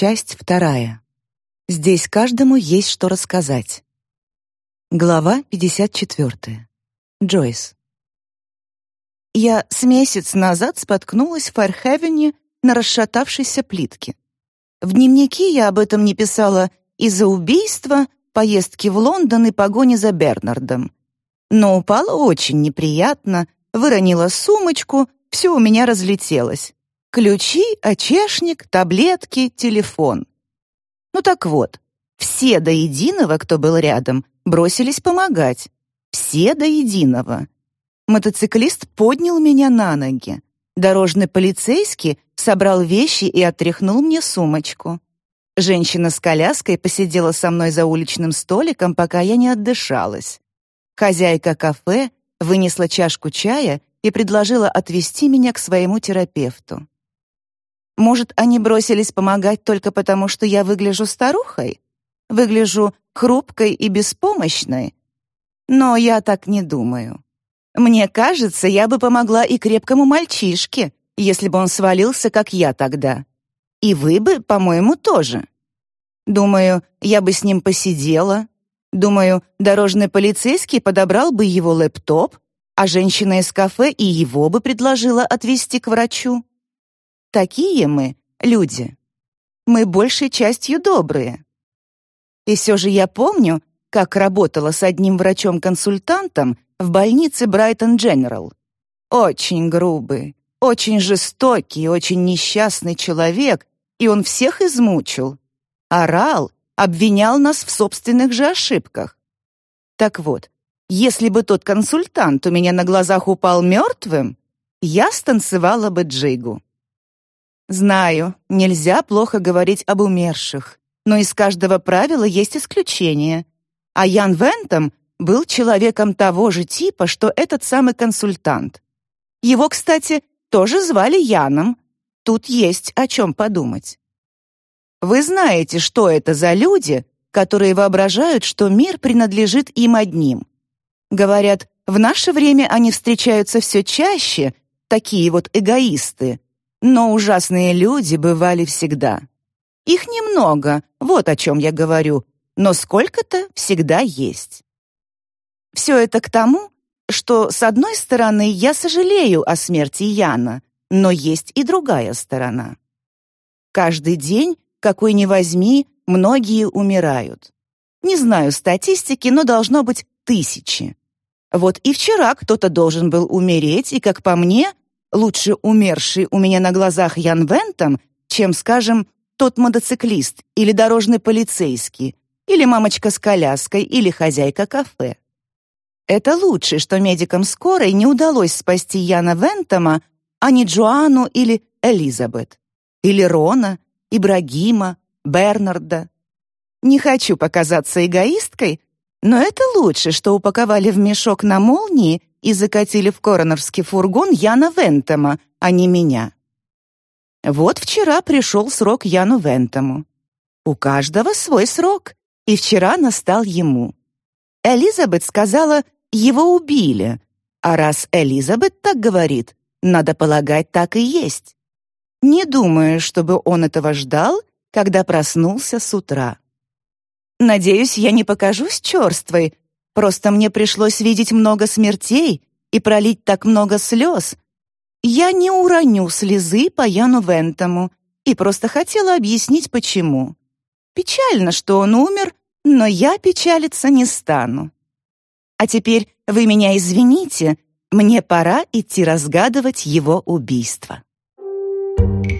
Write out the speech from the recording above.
Часть вторая. Здесь каждому есть что рассказать. Глава 54. Джойс. Я с месяц назад споткнулась в Файрхевене на расшатавшейся плитке. В дневнике я об этом не писала из-за убийства, поездки в Лондон и погони за Бернардом. Но упала очень неприятно, выронила сумочку, все у меня разлетелось. Ключи, очешник, таблетки, телефон. Ну так вот, все до единого, кто был рядом, бросились помогать. Все до единого. Мотоциклист поднял меня на ноги. Дорожный полицейский собрал вещи и отряхнул мне сумочку. Женщина с коляской посидела со мной за уличным столиком, пока я не отдышалась. Хозяйка кафе вынесла чашку чая и предложила отвезти меня к своему терапевту. Может, они бросились помогать только потому, что я выгляжу старухой? Выгляжу хрупкой и беспомощной? Но я так не думаю. Мне кажется, я бы помогла и крепкому мальчишке, если бы он свалился, как я тогда. И вы бы, по-моему, тоже. Думаю, я бы с ним посидела. Думаю, дорожный полицейский подобрал бы его лэптоп, а женщина из кафе и его бы предложила отвезти к врачу. Такие мы, люди. Мы большей частью добрые. И все же я помню, как работала с одним врачом-консультантом в больнице Брайтон Дженерал. Очень грубый, очень жестокий, очень несчастный человек, и он всех измучил. Орал, обвинял нас в собственных же ошибках. Так вот, если бы тот консультант у меня на глазах упал мертвым, я станцевала бы джигу. Знаю, нельзя плохо говорить об умерших, но из каждого правила есть исключение. А Ян Вентом был человеком того же типа, что этот самый консультант. Его, кстати, тоже звали Яном. Тут есть о чем подумать. Вы знаете, что это за люди, которые воображают, что мир принадлежит им одним. Говорят, в наше время они встречаются все чаще, такие вот эгоисты, но ужасные люди бывали всегда. Их немного, вот о чем я говорю, но сколько-то всегда есть. Все это к тому, что, с одной стороны, я сожалею о смерти Яна, но есть и другая сторона. Каждый день, какой ни возьми, многие умирают. Не знаю статистики, но должно быть тысячи. Вот и вчера кто-то должен был умереть, и, как по мне, лучше умерший у меня на глазах Ян Вентом, чем, скажем, тот мотоциклист или дорожный полицейский, или мамочка с коляской, или хозяйка кафе. Это лучше, что медикам скорой не удалось спасти Яна Вентома, а не Джоанну или Элизабет, или Рона, Ибрагима, Бернарда. Не хочу показаться эгоисткой, но это лучше, что упаковали в мешок на молнии и закатили в коронерский фургон Яна Вентема, а не меня. Вот вчера пришел срок Яну Вентому. У каждого свой срок, и вчера настал ему. Элизабет сказала, его убили, а раз Элизабет так говорит, надо полагать, так и есть. Не думаю, чтобы он этого ждал, когда проснулся с утра. Надеюсь, я не покажусь черствой, Просто мне пришлось видеть много смертей и пролить так много слез. Я не уроню слезы по Яну Вентому и просто хотела объяснить, почему. Печально, что он умер, но я печалиться не стану. А теперь вы меня извините, мне пора идти разгадывать его убийство. Thank you.